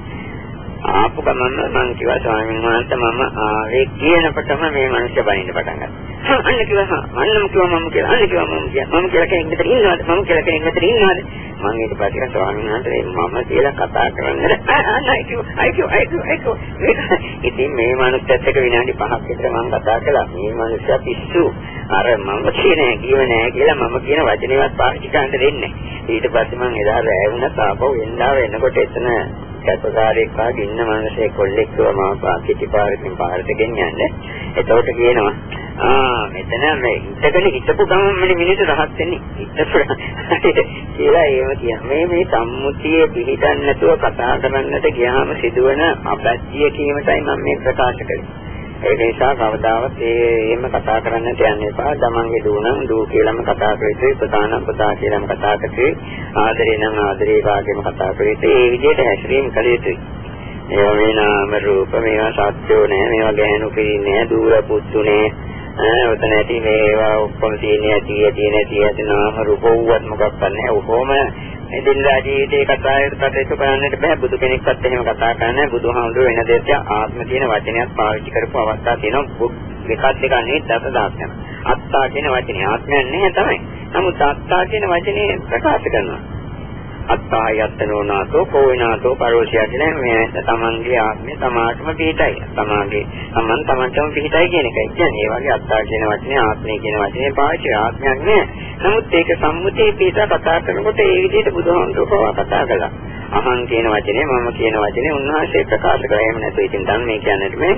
ආපු ගමන් මම කිව්වා ස්වාමීන් වහන්සේ මම ආවේ කියනකොටම මේ මිනිස්සු බනින්න පටන් ගත්තා. අන්න කිව්වා අන්නම කිව්වා මම කියලා අන්න කිව්වා මම කියලා මම කියලා කෙනෙක් මෙතන ඉන්නවද? මම කියලා කෙනෙක් මෙතන ඉන්නවද? මම ඊට පස්සේ ස්වාමීන් වහන්සේ මම කියලා කතා කරන්නේ. අන්න අයිකෝ අයිකෝ අයිකෝ අයිකෝ ඉතින් මේ මිනිස්සුත් එක්ක විනාඩි 5ක් විතර මම කතා කළා. මේ මිනිස්සු පිස්සු. අර මම කියන්නේ කිව නෑ කියලා මම කියන වචනේවත් පාවිච්චි කරන්න දෙන්නේ ඊට පස්සේ මම එදා රැ වුණා තාපව වෙන්දාව එනකොට එතන කැපකාරයෙක් වාගේ ඉන්න මිනිස්සේ කොල්ලෙක් කිව්වා මම පාකිටි පාරකින් පාරට ගෙනියන්නේ. එතකොට කියනවා ආ මෙතන මේ ඉතකනේ හිටපු ගමන් මිනිස්සු රහත් වෙන්නේ. ඉතපු කියලා ඒව කියන. මේ මේ සම්මුතිය පිළිගන්න නැතුව කතා කරන්නට ගියාම සිදුවන අපැත්තිය කීමටයි මම මේ ප්‍රකාශ කළේ. ඒක නිසා කවදාවත් ඒ එහෙම කතා කරන්නට යන්න එපා. තමන්ගේ දූ නම් දූ කියලාම කතා කරේ, පුතා නම් පුතා කියලාම කතා කරේ, ආදරේ නම් ආදරේ වාගේම කතා කරේ. ඒ විදිහට හැසිරීම කළ යුතුයි. ඒවා මේ නාම රූප මේවා සත්‍යෝ නෑ, මේවා ගැහණු පිළින්නේ නෑ, දූර පුතු නෑ. ඈ ඔතන ඇති මේවා ඔක්කොම තියෙන ඇති ඇති නැති ඇති නාම රූප වුවත් මොකක්වත් නැහැ. ඔහොම එදිනදා ජීවිතේ කතාවට කටයුතු කරන්නට බෑ. බුදු කෙනෙක්වත් එහෙම කතා කරන්නේ බුදුහාමුදුරුවෝ වෙන දෙයක් ආත්ම කියන වචනයක් පාවිච්චි කරපු අවස්ථා තියෙනවා. එකක් දෙකක් නෙවෙයි දසදහස් යන අත්තා කියන වචනේ. ආත්මයක් නැහැ තමයි. නමුත් අත්තා කියන වචනේ ප්‍රකාශ කරනවා. අත්තාය යත්තනෝනාතෝ කෝවිනාතෝ පරෝෂය කියන මේ තමන්ගේ ආත්මය තමාටම පිටයි. තමාගේ තමන් තමන්ටම පිටයි කියන එකයි. කියන්නේ ඒ වගේ අත්තා කියන වචනේ ආත්මය කියන වචනේ පාවිච්චි ආත්මයක් නෑ. නමුත් ඒක සම්මුතිය පිට කතා කරනකොට ඒ විදිහට බුදුහාමුදුරුවෝ කතා කළා. අහං කියන වචනේ මම කියන වචනේ උන්වහන්සේ ප්‍රකාශ කරා. එහෙම නැතු ඉතින් දැන් මේ කියන්නට මේ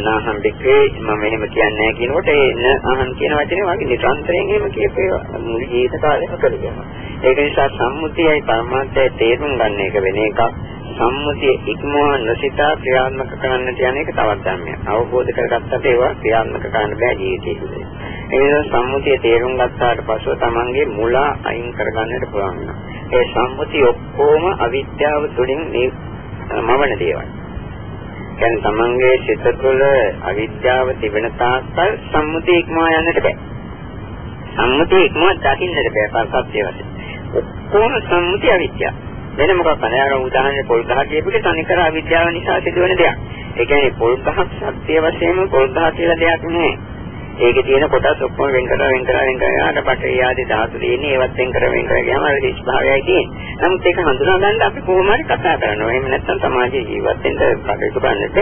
නාහම් බික්කේ මම එහෙම කියන්නේ නැහැ කියනකොට ඒ න අහං කියන වචනේ වගේ නිරන්තරයෙන් එහෙම කියපේවා. මුළු ජීවිත කාලෙම කරගෙන. ඒක නිසා සම්මුතියයි පරමාර්ථයයි තේරුම් ගන්න එක වෙන එකක්. සම්මුතිය ඉක්මවා නොසිතා ක්‍රියාත්මක කරන්නට යන එක තවත් ධර්මයක්. අවබෝධ කරගත්තට ඒවා ක්‍රියාත්මක කරන්න බෑ ජීවිතේදී. ඒ නිසා සම්මුතිය තේරුම් ගත්තාට පස්සෙ තමන්ගේ මුලා අයින් කරගන්නට පුළුවන් වෙනවා. ඒ සම්මුතිය ඔක්කොම අවිද්‍යාව තුළින් මවන දේවල්. කියන්නේ තමන්ගේ සිත තුළ අවිද්‍යාව තිබෙන තාක්කල් සම්මුතිය ඉක්මවා යන්නට බෑ. සම්මුතිය ඉක්මවා දකින්නට බෑ පස්සත්ය වශයෙන්. ඔක්කොම සම්මුති අවිද්‍යාව. වෙන මොකක් නැහැ. අර උදාහරණයක් පොල් ගහ කියපුවේ තනිකර අවිද්‍යාව නිසා සිදුවෙන දෙයක්. ඒ කියන්නේ පොල් ගහක් සත්‍ය වශයෙන්ම පොල් ගහ කියලා දෙයක් නෑ. ඒකේ තියෙන කොටස් ඔක්කොම වෙන් කරලා වෙන් කරලා වෙන් කරලා ආට පටේ ආදී ධාතු දෙන්නේ ඒවත් වෙන් කර වෙන් කර ගියාම අර දිස් භාවයයි තියෙන්නේ. නමුත් ඒක හඳුනා ගන්න අපි කොහොම හරි කතා කරනවා. එහෙම නැත්නම් සමාජයේ ජීවත් වෙන්න කටයුතු කරන්නට.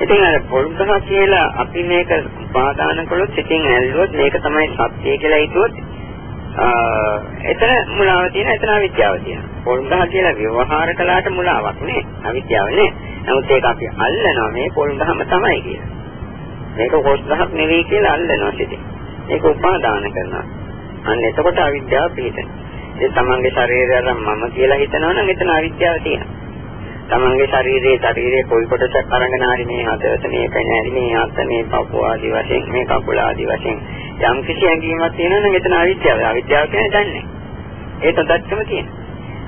ඉතින් අර පොල් ගහ කියලා අපි මේක උපාදාන කළොත් ඉතින් ඇල්ලුවොත් මේක තමයි සත්‍ය කියලා හිතුවොත් එතන මුලාව තියෙන එතන අවිද්‍යාව තියෙනවා. පොල්ගහ කියලා ව්‍යවහාර කළාට මුලාවක් නේ. අවිද්‍යාව නේ. නමුත් ඒක අපි අල්ලනවා මේ පොල්ගහම තමයි කියලා. මේක කොස්ගහක් නෙවෙයි කියලා අල්ලනවා සිටින්. ඒක උපාදාන කරනවා. අන්න එතකොට අවිද්‍යාව පිළිතන. ඒ තමන්ගේ ශරීරය අරන් මම කියලා හිතනවා නම් එතන අවිද්‍යාව තියෙනවා. තමන්ගේ ශරීරයේ ශරීරයේ කොයි කොටසක් අරගෙන හරි මේ හදවත මේ කන හරි මේ අත මේ පපුව ආදි වශයෙන් මේ කකුල ආදි වශයෙන් යම් කිසි හැඟීමක් තියෙනවා නම් එතන අවිද්‍යාව. අවිද්‍යාව කියන්නේ දන්නේ. ඒක දත්තම තියෙනවා.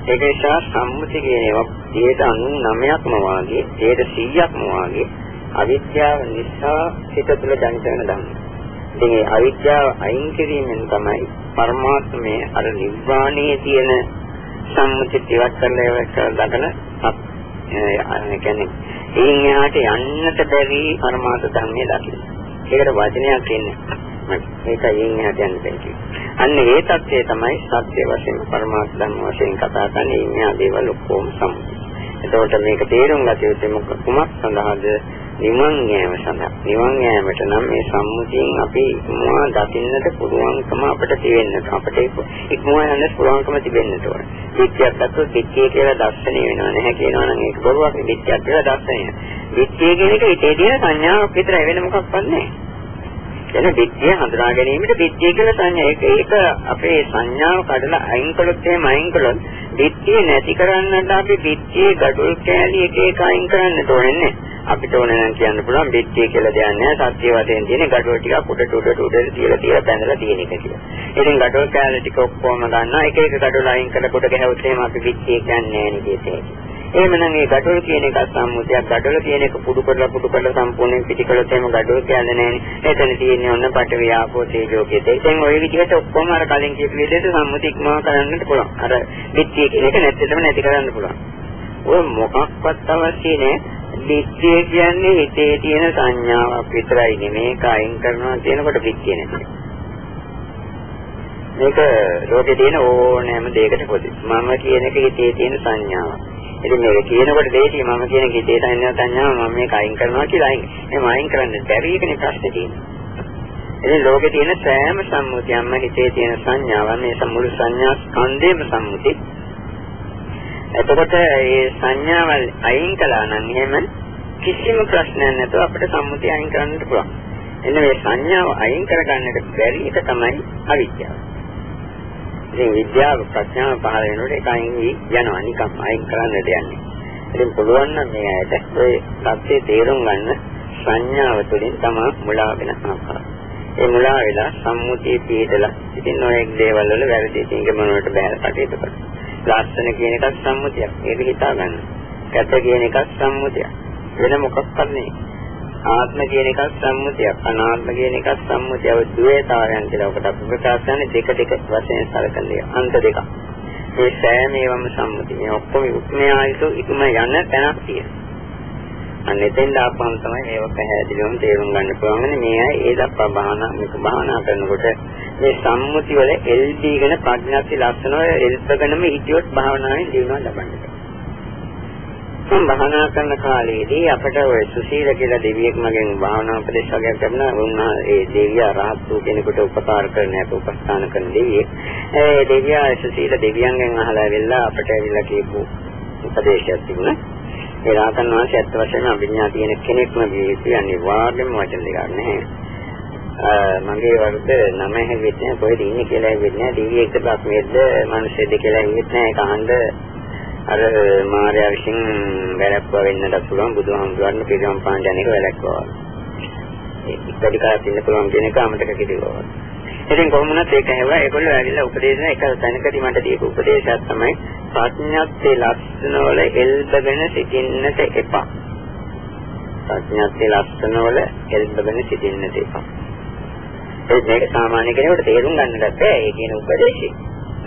ඒක නිසා සම්මුති කියන ඒවා 99ක්ම වාගේ 100ක්ම වාගේ අවිද්‍යාව නිසා හිත තුළ ජනිත වෙන ධර්ම. ඉතින් මේ අවිද්‍යාව අයින් කිරීමෙන් තමයි පරමාත්මයේ අර නිර්වාණයේ තියෙන සම්මුති ඉවත් කරලා ඒක දකන ඒ කියන්නේ එයින් එහාට යන්නට බැරි පරමාර්ථ ධර්මයේ දකින්න. ඒකට වචනයක් කියන්නේ ඒකයි එන්නේ හදන්නේ අන්න ඒ தත්ත්වය තමයි සත්‍ය වශයෙන් පරමාර්ථ ධර්ම වශයෙන් කතා කරන්නේ ඉන්නේ දේවල් ඔක්කොම සම්මුති. එතකොට මේක තේරුම් ගත යුත්තේ මොකක් සඳහාද? නිවන් යාම සඳහා. නිවන් යාමට නම් මේ සම්මුතියෙන් අපි ඉක්මවා දකින්නට පුළුවන්කම අපිට තියෙන්න. අපිට ඉක්මවා යන්න පුළුවන්කම තිබෙන්න ඕන. විද්‍යාවක් අත්ව විද්‍යාව කියලා දර්ශනය වෙනවා නැහැ කියනවා නම් ඒක බොරුවක් විද්‍යාවක් කියලා දර්ශනය. විද්‍යාව කියන එක හිතේ තියෙන සංඥාවක් විතරයි වෙන මොකක්වත් නැහැ. එන විද්‍ය හඳුනා ගැනීමට විද්‍ය කියලා සංඥා ඒක ඒක අපේ සංඥාව කඩලා අයින් කළොත් එහෙම අයින් කළොත් විද්‍ය නැති කරන්නට අපි විද්‍යේ gadol කෑලි එක එක අයින් කරන්න ඕනේ අපිට ඕන නම් කියන්න පුළුවන් විද්‍ය කියලා දෙයක් නැහැ. සත්‍ය වශයෙන් තියෙන gadol ටික උඩට උඩට උඩට තියලා තියලා බැඳලා තියෙන එක කියලා. ඉතින් gadol කෑලි ටික ඔක්කොම ගන්නවා. එක එක gadol අයින් කරලා කොට ගැහුවොත් එහෙම අපි විද්‍ය කියන්නේ නැහැ නේද එහෙමනම් මේ gadol කියන එක සම්මුතියක් gadol කියන එක පුඩු කරලා පුඩු කරලා සම්පූර්ණයෙන් පිටිකලොත් එහෙම gadol කියන්නේ නැහැ. එතන තියෙන්නේ ඔන්න පඨවි ආපෝ තේජෝ කියද. ඉතින් ওই විදිහට ඔක්කොම අර කලින් කියපු විදිහට සම්මුති ඉක්මවා කරන්නත් පුළුවන්. අර විත්‍ය කියන එක නැත්තටම නැති කරන්න පුළුවන්. ඔය මොකක්වත් අවශ්‍ය නැහැ. විත්‍ය කියන්නේ හිතේ තියෙන සංඥාවක් විතරයි නෙමේ. මේක අයින් කරනවා කියනකොට විත්‍ය නැති. මේක ලෝකේ තියෙන ඕනෑම දෙයකට පොදුයි. මම කියන එක හිතේ තියෙන සංඥාවක්. ඉතින් මේක කියනකොට දෙයිටි මම කියන කිතේ සංඥා සංඥා මම මේක අයින් කරනවා කියලා අයින්. එහෙම අයින් කරන්න බැරි එකනේ ප්‍රශ්නේ තියෙන්නේ. ඉතින් ලෝකේ තියෙන සෑම සම්මුතියක්ම හිතේ තියෙන සංඥාවන් මේ මුළු සංඥා ස්කන්ධේම සම්මුති. එතකොට මේ සංඥාවල් අයින් කළා නම් එහෙම කිසිම ප්‍රශ්නයක් නැතුව අපිට සම්මුතිය අයින් කරන්නට පුළුවන්. එන්න මේ සංඥාව අයින් කරගන්නට බැරි එක තමයි අවිද්‍යාව. ඉතින් විද්‍යාව ප්‍රඥාව පහළ වෙනකොට ඒකයින් යනවා නිකම් අයින් කරන්නට යන්නේ. ඉතින් පුළුවන් නම් මේ ඇයට ඔය සත්‍යය තේරුම් ගන්න සංඥාව තුළින් තමයි මුලා වෙන ආකාරය. ඒ මුලා වෙලා සම්මුතිය පිළිදලා ඉතින් ඔය දේවල් වල වැරදි තින්ග මොනවට බෑලා කටයුතු කරනවා. ලස්සන කියන එකත් සම්මුතියක්. ඒක හිතා ගන්න. කැත කියන එකත් සම්මුතියක්. වෙන මොකක්වත් නෙවෙයි. ආත්ම කියන එකක් සම්මුතියක් අනාත්ම කියන එකක් සම්මුතියව ද්වේතාවයන් කියලා ඔකට අපි ප්‍රකාශ කරන්නේ දෙක දෙක වශයෙන් සැලකන දේ අන්ත දෙකක්. මේ සෑම ඒවාම සම්මුති මේ ඔක්කොම උත්මය ආයතු ඉක්ම යන තැනක් තියෙනවා. අන්න එතෙන් දාපුවම තමයි මේක පැහැදිලිවම තේරුම් ගන්න පුළුවන්. මේ අය ඒ දක්වා භාවනා මේක භාවනා කරනකොට මේ සම්මුති වල එල්දීගෙන ප්‍රඥාති ලක්ෂණ වල එල්පගෙනම හිතියොත් භාවනාවෙන් දිනුවා ලබන්නේ මම භාවනා කරන කාලේදී අපිට ඔය සුශීල කියලා දෙවියෙක් මගෙන් භාවනා උපදේශ වගේක් ලැබුණා. උන්නා ඒ දෙවියා රහත් වූ කෙනෙකුට උපකාර කරන එක උපස්ථාන කරන දෙවියෙක්. ඒ දෙවියා සුශීල දෙවියන්ගෙන් අහලා ඇවිල්ලා අපිට ඇවිල්ලා කියපු උපදේශයක් තිබුණා. ඒ රාතන් වහන්සේ ඇත්ත වශයෙන්ම අභිඥා තියෙන කෙනෙක්ම විශ්ි අනිවාර්යයෙන්ම වචන දෙකක් නැහැ. මගේ වරුද නම හැවෙන්නේ නැහැ කොහෙද ඉන්නේ කියලා හැවෙන්නේ නැහැ. දෙවියෙක්ද බ්‍රහ්මයේද මිනිස්සෙක්ද කියලා හැවෙන්නේ නැහැ. ඒක අහන්න අර මාර්යා විසින් වැළැක්වා වෙන්නට පුළුවන් බුදුහාමුදුරන් පිළිගම් පාණ්ඩ යන එක වැළැක්වා. ඉස්සරි කාලේ ඉන්න පුළුවන් කියන එක අමතක කිව්වා. ඉතින් කොහොමුණත් ඒක හැවුවා ඒගොල්ලෝ ඇවිල්ලා උපදේශන එක තැනකදී මට දීපු උපදේශයක් තමයි ප්‍රඥාත්තේ ලක්ෂණ වල එල්බගෙන සිටින්නට එපා. ප්‍රඥාත්තේ ලක්ෂණ වල එල්බගෙන සිටින්නට එපා. ඒක සාමාන්‍ය කෙනෙකුට තේරුම් ගන්නට බැහැ ඒ කියන උපදේශය.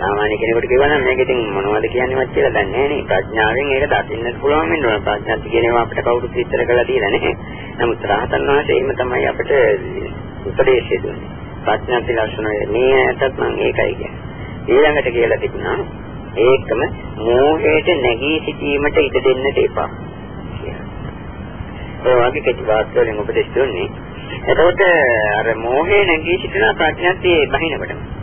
සාමාන්‍ය කෙනෙකුට කියවනම් මේක ඉතින් මොනවද කියන්නේවත් කියලා දන්නේ නැහැ නේ. ප්‍රඥාවෙන් ඒක දකින්නත් පුළුවන් වෙන්න ඕන. ප්‍රඥාත් කියනවා අපිට කවුරුත් විස්තර කරලා දීලා නැහැ. නමුත් රහතන් වහන්සේ එහෙම තමයි අපිට උපදේශය දුන්නේ. ප්‍රඥාති ලක්ෂණ මේ ඇත්තත් මම ඒකයි කියන්නේ. ඊළඟට කියලා තිබුණා ඒකම මෝහයට නැගී සිටීමට ඉඩ දෙන්නට එපා. ඒ වගේ කෙටි වාක්‍යවලින් උපදෙස් දුන්නේ. එතකොට අර මෝහේ නැගී සිටින ප්‍රඥාතියේ බහිනකොටම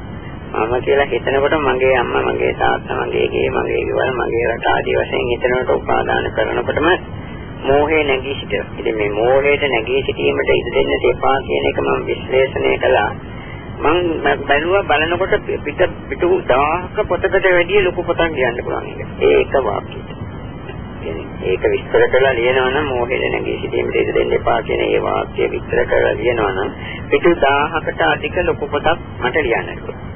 මම කියලා හිතනකොට මගේ අම්මා මගේ තාත්තා මගේ ගේ මගේ ගෙවල් මගේ රට ආදී වශයෙන් හිතනකොට උපාදාන කරනකොටම මෝහේ නැගී සිටිනවා. ඉතින් මේ මෝහයට නැගී සිටීමට ඉඩ දෙන්න තේපා කියන එක මම විශ්ලේෂණය කළා. මම බැලුවා බලනකොට පිට පිටු 1000ක පොතකට වැඩිය ලොකු පොතක් කියන්න පුළුවන් එක. ඒක වාක්‍යය. ඒක විස්තර කරලා ලියනවා නම් මෝහයට නැගී සිටීමට ඉඩ දෙන්න එපා කියන ඒ වාක්‍යය විස්තර කරලා ලියනවා නම් පිටු 1000කට අධික ලොකු පොතක් මට ලියන්න පුළුවන්.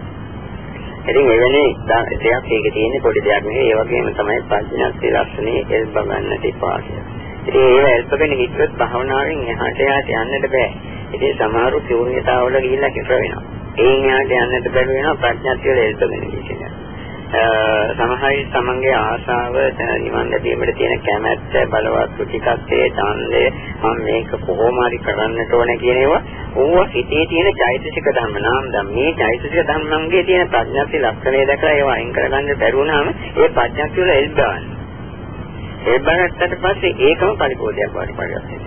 ඉතින් එවැනි දෙයක් ඒකේ තියෙන පොඩි දෙයක් නෙවෙයි ඒ වගේම තමයි ප්‍රඥාත්ති ලක්ෂණේ එල්බ ගන්නට එපා කියලා. ඉතින් ඒව එල්බගෙන හිටියොත් භාවනාවෙන් එහාට යාට යන්නට බෑ. ඉතින් සමහරු ශූන්‍යතාවල ගිහිල්ලා කිපර වෙනවා. ඒන් එහාට යන්නට බැරි වෙනවා ප්‍රඥාත්ති වල එල්බගෙන ඉන්න. සමහරයි තමන්ගේ ආශාව නිවන් ලැබීමට තියෙන කැමැත්ත බලවත් කුටිකත්වයේ ඡන්දය මම මේක කොහොම හරි කරන්නට ඕන කියන ඒවා ඕවා හිතේ තියෙන චෛතසික ධර්ම නාම ධම් මේ චෛතසික ධර්මංගේ තියෙන ප්‍රඥාති ලක්ෂණය දැකලා ඒවා අයින් කරගන්න බැරුණාම ඒ ප්‍රඥාති වල එල්බාන ඒ බලන්නට පස්සේ ඒකම පරිපෝධයක් වඩ පරිවර්තනය.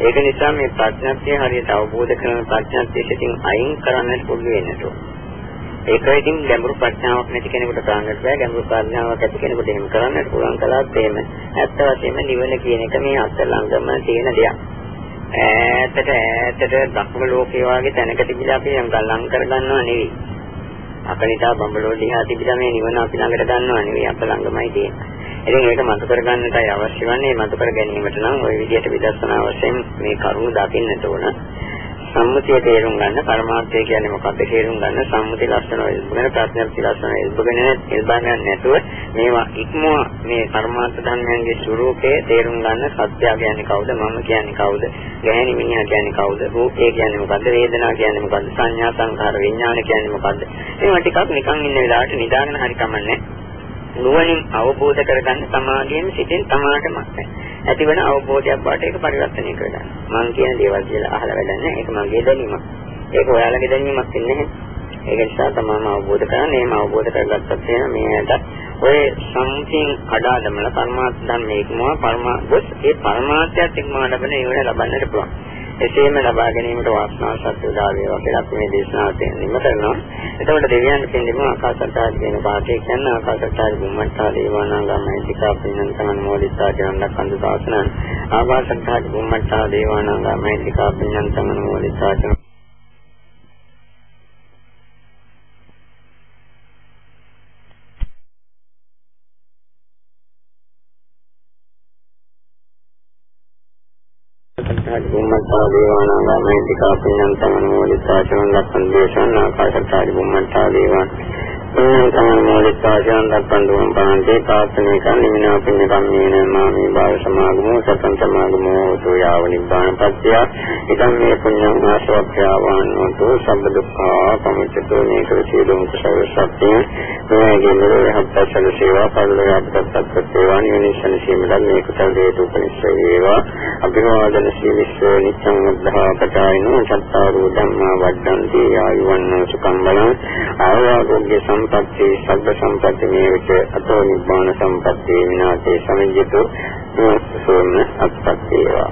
ඒක නිසා මේ ප්‍රඥාත්ය හරියට අවබෝධ කරන ප්‍රඥාත්ය සිතින් අයින් කරන්නට පුළුවන් වෙන්නට ඕන. ඒක ඉතින් ගැඹුරු ප්‍රඥාවක් නැති කෙනෙකුට කරන්නත් බෑ ගැඹුරු ප්‍රඥාවක් ඇති කෙනෙකුට එහෙම කරන්නත් පුළුවන් කලත් එහෙම ඇත්ත වශයෙන්ම නිවන කියන එක මේ අත්ලංගම තියෙන දෙයක්. ඈතට ඈතට ධක්ම ලෝකේ වගේ තැනක තිබිලා අපි ලං කරගන්නව නෙවෙයි. අපලිතා බඹලෝ දිහා තිබිලා මේ නිවන අපි ළඟට ගන්නව නෙවෙයි අප ළඟමයි තියෙන්නේ. ඉතින් ඒක මතු කර ගන්නටයි අවශ්‍ය වන්නේ මතු කර ගැනීමට නම් ওই විදිහට විදර්ශනා වශයෙන් මේ කරුණු දකින්නට ඕන. සම්මුතිය තේරුම් ගන්න පරමාර්ථය කියන්නේ මොකක්ද තේරුම් ගන්න සම්මුති ලක්ෂණ ඉල්බගෙන ප්‍රඥප්ති ලක්ෂණ ඉල්බගෙන ඉල්බගෙන නැතුව මේවා ඉක්මව මේ පරමාර්ථ ධර්මයන්ගේ ස්වરૂපය තේරුම් ගන්න සත්‍ය කියන්නේ කවුද මම කියන්නේ කවුද ගැහෙනි මිනිහා කියන්නේ කවුද රූපය කියන්නේ මොකද්ද වේදනා කියන්නේ මොකද්ද සංඥා සංඛාර විඥාන කියන්නේ මොකද්ද? මේවා ටිකක් නිකන් ඉන්න වෙලාවට නිදාගෙන හරි කමන්නේ. නුවණින් අවබෝධ කරගන්න සමාධියෙන් සිටින් තමාටම ඇතිවන අවබෝධයක් වාට ඒක පරිවර්තනය කරගන්න. මං කියන දේවල් කියලා අහලා වැඩක් නැහැ. ඒක මගේ දැනීමක්. ඒක ඔයාලගේ දැනීමක් වෙන්නේ නැහැ. ඒක නිසා තමයි අවබෝධ කරගන්න. එහෙම අවබෝධ කරගත්තත් වෙන මේකට ඔය සම්පූර්ණ කඩාදමල පරමාර්ථ ධර්මයකම පරමා ගොස් ඒ පරමාර්ථයත් එක්ම ලබන ඒවල ලබන්නට පුළුවන්. එසේම ලබා ගැනීමට වාසනාව සත්‍ය උදා වේවා කියලා අපි මේ දේශනාවට නිම කරනවා. එතකොට දෙවියන් පිළිබඳව ආකාශත්තාද කියන පාඨය කියන්නේ ආකාශත්තාද බුම්මත්තා දේවානාගාමයිතිකා පින්නන් තමන් මෝලිතා කියන ලක්ඛන්දු සාසනන් ආකාශත්තාද බුම්මත්තා දේවානාගාමයිතිකා පින්නන් තමන් මෝලිතා දේවානාගා මහිත්‍තිකා පුඤ්ඤන්තං අනුමෝදිතා චරණ ලක්ඛන් දේශන ආකාශත්තාරි බුම්මත්තා දේවාන පුඤ්ඤන්තං අනුමෝදිතා චරණ ලක්ඛන් දුම් පාන්තේ පාත්මේ කන්නිමිනා පුඤ්ඤ කම්මේන මාමි භාව සමාගමෝ සතං සමාගමෝ සෝ යාව නිබ්බාන පත්‍ය ඉදම් මේ පුඤ්ඤං ආශවක්ඛ්‍යාවාන්නෝ සම්බ දුක්ඛා පමුච්චතෝ මේක සීලං කුසල සත්‍ය මේගේ නිරෝධ හත්සල සේවා පරිලෝක අපතත් සේවා නිවනිසන සීමල මේ කුසල හේතු උපනිශ්‍රේ වේවා අභිවාදන සීලිස්ස නිච්ඡං උද්ධා පචායිනෝ චත්තාරෝ ධම්මා වඩ්ඩන්ති ආයුවන්නෝ සුඛං බලං ආරෝග්‍ය සම්පatti සබ්බ සම්පatti මේවිත අතෝ නිබ්බාන සම්පatti විනාශේ සමිජ්ජතු සෝම අත්පත්තේවා